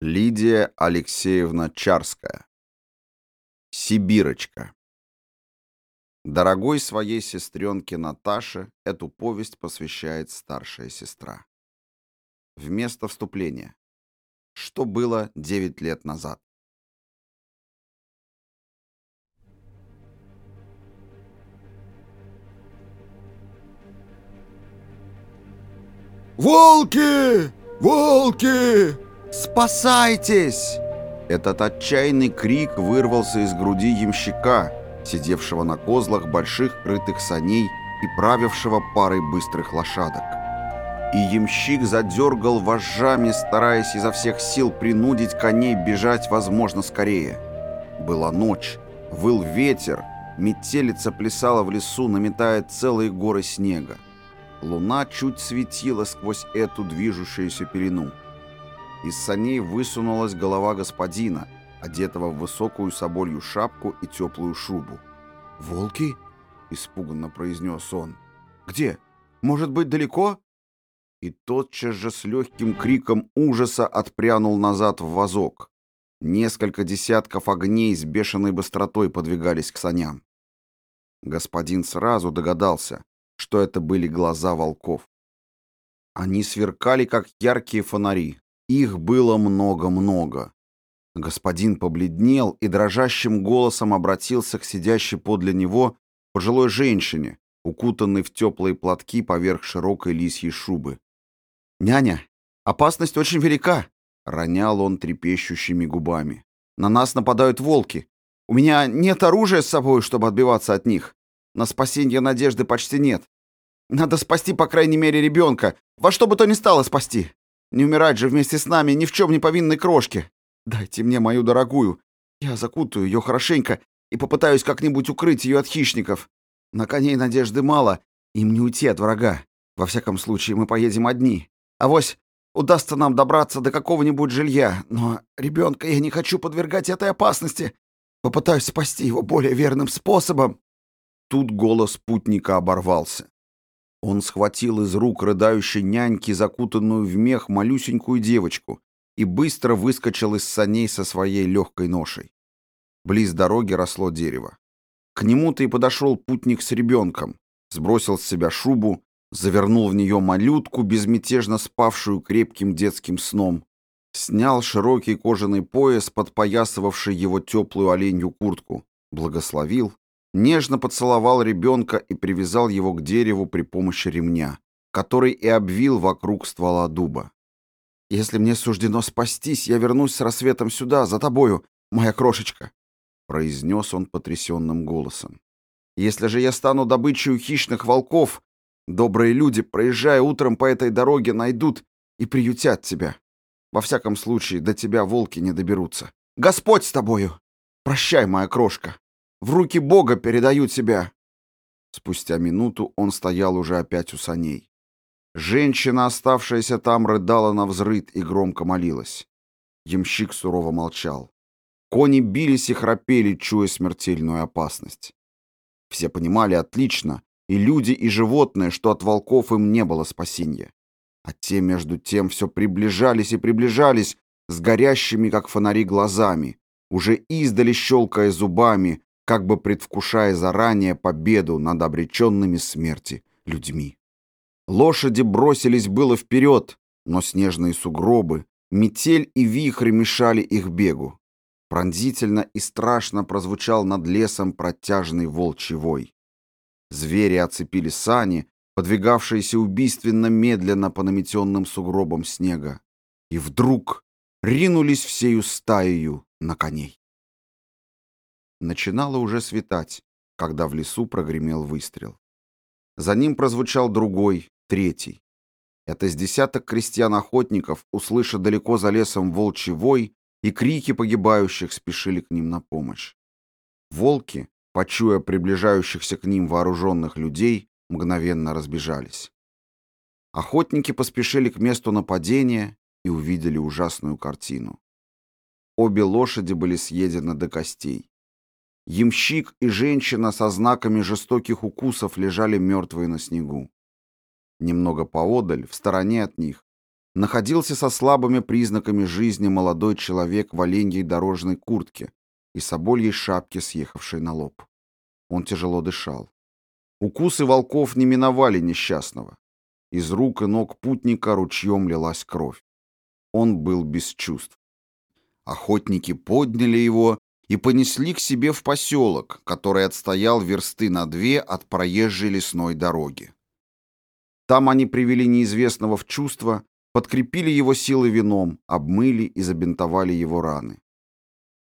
Лидия Алексеевна Чарская. Сибирочка. Дорогой своей сестренке Наташе эту повесть посвящает старшая сестра. Вместо вступления. Что было 9 лет назад? «Волки! Волки!» «Спасайтесь!» Этот отчаянный крик вырвался из груди ямщика, сидевшего на козлах больших крытых саней и правившего парой быстрых лошадок. И ямщик задергал вожжами, стараясь изо всех сил принудить коней бежать, возможно, скорее. Была ночь, выл ветер, метелица плясала в лесу, наметая целые горы снега. Луна чуть светила сквозь эту движущуюся пелену. Из саней высунулась голова господина, одетого в высокую соболью шапку и теплую шубу. «Волки?» — испуганно произнес он. «Где? Может быть, далеко?» И тотчас же с легким криком ужаса отпрянул назад в вазок. Несколько десятков огней с бешеной быстротой подвигались к саням. Господин сразу догадался, что это были глаза волков. Они сверкали, как яркие фонари, их было много-много. Господин побледнел и дрожащим голосом обратился к сидящей подле него пожилой женщине, укутанной в теплые платки поверх широкой лисьей шубы. «Няня, опасность очень велика», — ронял он трепещущими губами. «На нас нападают волки. У меня нет оружия с собой, чтобы отбиваться от них. На спасение надежды почти нет. Надо спасти, по крайней мере, ребенка. Во что бы то ни стало спасти. Не умирать же вместе с нами ни в чем не повинной крошке. Дайте мне мою дорогую. Я закутаю ее хорошенько и попытаюсь как-нибудь укрыть ее от хищников. На коней надежды мало, им не уйти от врага. Во всяком случае, мы поедем одни. А вось удастся нам добраться до какого-нибудь жилья, но ребенка я не хочу подвергать этой опасности. Попытаюсь спасти его более верным способом. Тут голос путника оборвался. Он схватил из рук рыдающей няньки закутанную в мех малюсенькую девочку и быстро выскочил из саней со своей легкой ношей. Близ дороги росло дерево. К нему-то и подошел путник с ребенком, сбросил с себя шубу, завернул в нее малютку, безмятежно спавшую крепким детским сном, снял широкий кожаный пояс, подпоясывавший его теплую оленью куртку, благословил нежно поцеловал ребенка и привязал его к дереву при помощи ремня, который и обвил вокруг ствола дуба. «Если мне суждено спастись, я вернусь с рассветом сюда, за тобою, моя крошечка», — произнес он потрясенным голосом. «Если же я стану добычей хищных волков, добрые люди, проезжая утром по этой дороге, найдут и приютят тебя. Во всяком случае, до тебя волки не доберутся. Господь с тобою! Прощай, моя крошка!» В руки Бога передаю тебя!» Спустя минуту он стоял уже опять у саней. Женщина, оставшаяся там, рыдала на взрыд и громко молилась. Ямщик сурово молчал. Кони бились и храпели, чуя смертельную опасность. Все понимали отлично, и люди, и животные, что от волков им не было спасения. А те, между тем, все приближались и приближались, с горящими, как фонари, глазами, уже издали щелкая зубами, как бы предвкушая заранее победу над обреченными смерти людьми. Лошади бросились было вперед, но снежные сугробы, метель и вихрь мешали их бегу. Пронзительно и страшно прозвучал над лесом протяжный волчий вой. Звери оцепили сани, подвигавшиеся убийственно медленно по наметенным сугробам снега, и вдруг ринулись всею стаею на коней. Начинало уже светать, когда в лесу прогремел выстрел. За ним прозвучал другой, третий. Это с десяток крестьян-охотников, услыша далеко за лесом волчий вой, и крики погибающих спешили к ним на помощь. Волки, почуя приближающихся к ним вооруженных людей, мгновенно разбежались. Охотники поспешили к месту нападения и увидели ужасную картину. Обе лошади были съедены до костей. Ямщик и женщина со знаками жестоких укусов лежали мертвые на снегу. Немного поодаль, в стороне от них, находился со слабыми признаками жизни молодой человек в оленьей дорожной куртке и собольей шапке, съехавшей на лоб. Он тяжело дышал. Укусы волков не миновали несчастного. Из рук и ног путника ручьем лилась кровь. Он был без чувств. Охотники подняли его и понесли к себе в поселок, который отстоял версты на две от проезжей лесной дороги. Там они привели неизвестного в чувство, подкрепили его силой вином, обмыли и забинтовали его раны.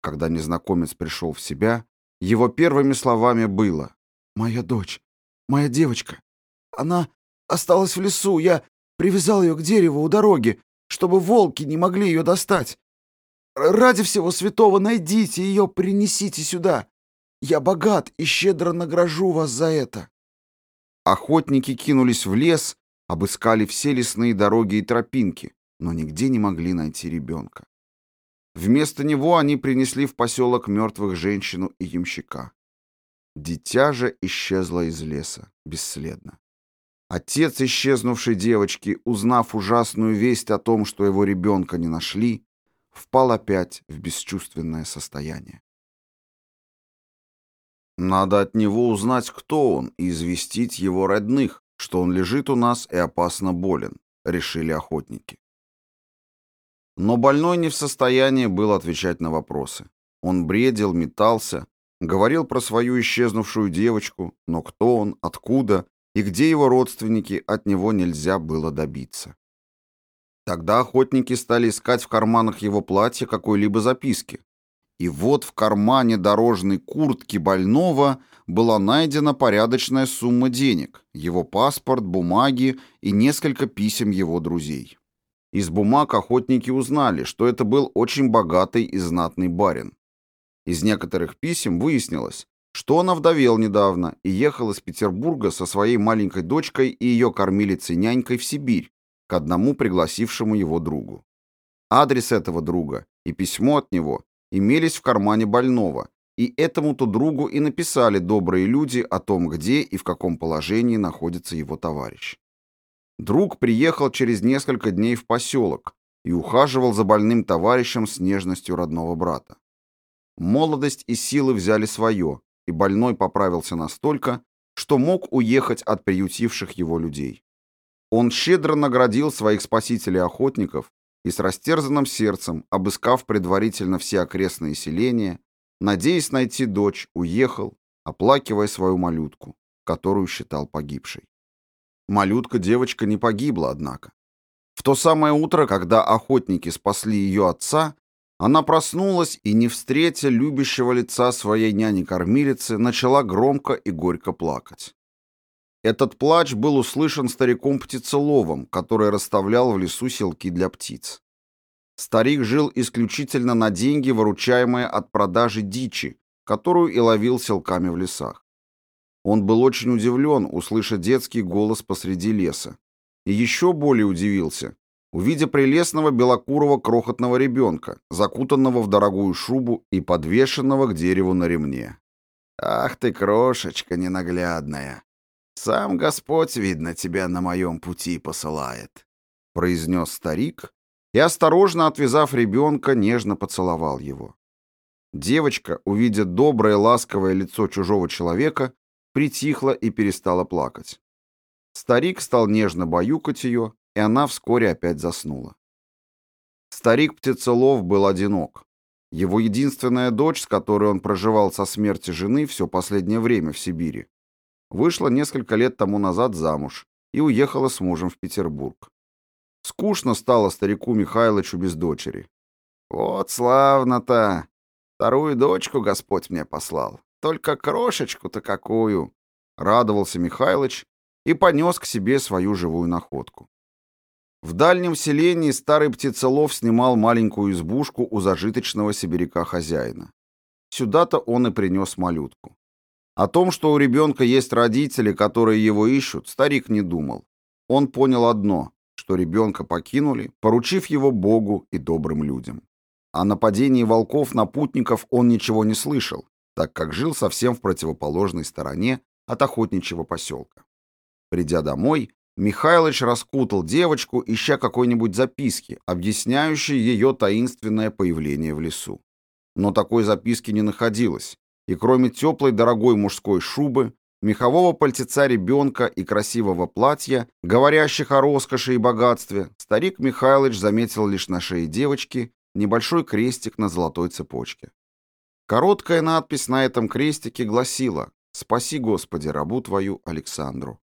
Когда незнакомец пришел в себя, его первыми словами было «Моя дочь, моя девочка, она осталась в лесу, я привязал ее к дереву у дороги, чтобы волки не могли ее достать. Ради всего святого найдите ее, принесите сюда. Я богат и щедро награжу вас за это». Охотники кинулись в лес, обыскали все лесные дороги и тропинки, но нигде не могли найти ребенка. Вместо него они принесли в поселок мертвых женщину и ямщика. Дитя же исчезло из леса, бесследно. Отец исчезнувшей девочки, узнав ужасную весть о том, что его ребенка не нашли, впал опять в бесчувственное состояние. Надо от него узнать, кто он, и известить его родных, что он лежит у нас и опасно болен, решили охотники. Но больной не в состоянии был отвечать на вопросы. Он бредил, метался, говорил про свою исчезнувшую девочку, но кто он, откуда и где его родственники, от него нельзя было добиться. Тогда охотники стали искать в карманах его платья какой-либо записки. И вот в кармане дорожной куртки больного была найдена порядочная сумма денег, его паспорт, бумаги и несколько писем его друзей. Из бумаг охотники узнали, что это был очень богатый и знатный барин. Из некоторых писем выяснилось, что он овдовел недавно и ехал из Петербурга со своей маленькой дочкой и ее кормилицей-нянькой в Сибирь, к одному пригласившему его другу. Адрес этого друга и письмо от него имелись в кармане больного, и этому-то другу и написали добрые люди о том, где и в каком положении находится его товарищ. Друг приехал через несколько дней в поселок и ухаживал за больным товарищем с нежностью родного брата. Молодость и силы взяли свое, и больной поправился настолько, что мог уехать от приютивших его людей. Он щедро наградил своих спасителей-охотников и с растерзанным сердцем, обыскав предварительно все окрестные селения, надеясь найти дочь, уехал, оплакивая свою малютку, которую считал погибшей. Малютка-девочка не погибла, однако. В то самое утро, когда охотники спасли ее отца, она проснулась и, не встретя любящего лица своей няни-кормилицы, начала громко и горько плакать. Этот плач был услышан стариком-птицеловом, который расставлял в лесу селки для птиц. Старик жил исключительно на деньги, выручаемые от продажи дичи, которую и ловил селками в лесах. Он был очень удивлен, услышав детский голос посреди леса. И еще более удивился, увидя прелестного белокурого крохотного ребенка, закутанного в дорогую шубу и подвешенного к дереву на ремне. «Ах ты, крошечка ненаглядная! Сам Господь, видно, тебя на моем пути посылает», — произнес старик и, осторожно отвязав ребенка, нежно поцеловал его. Девочка, увидя доброе ласковое лицо чужого человека, притихла и перестала плакать. Старик стал нежно баюкать ее, и она вскоре опять заснула. Старик Птицелов был одинок. Его единственная дочь, с которой он проживал со смерти жены все последнее время в Сибири, вышла несколько лет тому назад замуж и уехала с мужем в Петербург. Скучно стало старику Михайловичу без дочери. «Вот славно-то! Вторую дочку Господь мне послал. Только крошечку-то какую!» Радовался Михайлович и понес к себе свою живую находку. В дальнем селении старый птицелов снимал маленькую избушку у зажиточного сибиряка хозяина. Сюда-то он и принес малютку. О том, что у ребенка есть родители, которые его ищут, старик не думал. Он понял одно, что ребенка покинули, поручив его Богу и добрым людям. О нападении волков на путников он ничего не слышал, так как жил совсем в противоположной стороне от охотничьего поселка. Придя домой, Михайлович раскутал девочку, ища какой-нибудь записки, объясняющей ее таинственное появление в лесу. Но такой записки не находилось, и кроме теплой дорогой мужской шубы, мехового пальтеца ребенка и красивого платья, говорящих о роскоши и богатстве, старик Михайлович заметил лишь на шее девочки небольшой крестик на золотой цепочке. Короткая надпись на этом крестике гласила «Спаси, Господи, рабу твою Александру».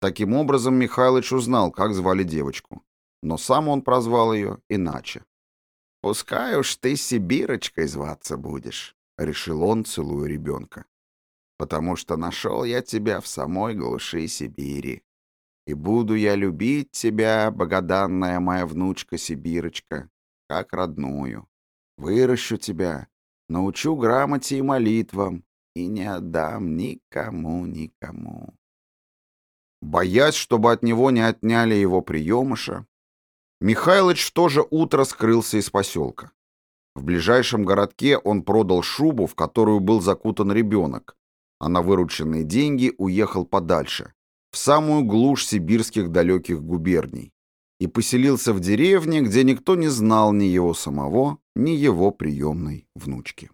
Таким образом, Михайлович узнал, как звали девочку. Но сам он прозвал ее иначе. «Пускай уж ты Сибирочкой зваться будешь», — решил он, целуя ребенка. «Потому что нашел я тебя в самой глуши Сибири. И буду я любить тебя, богоданная моя внучка Сибирочка, как родную. Выращу тебя, научу грамоте и молитвам, и не отдам никому, никому». Боясь, чтобы от него не отняли его приемыша, Михайлович в то же утро скрылся из поселка. В ближайшем городке он продал шубу, в которую был закутан ребенок, а на вырученные деньги уехал подальше, в самую глушь сибирских далеких губерний, и поселился в деревне, где никто не знал ни его самого, ни его приемной внучки.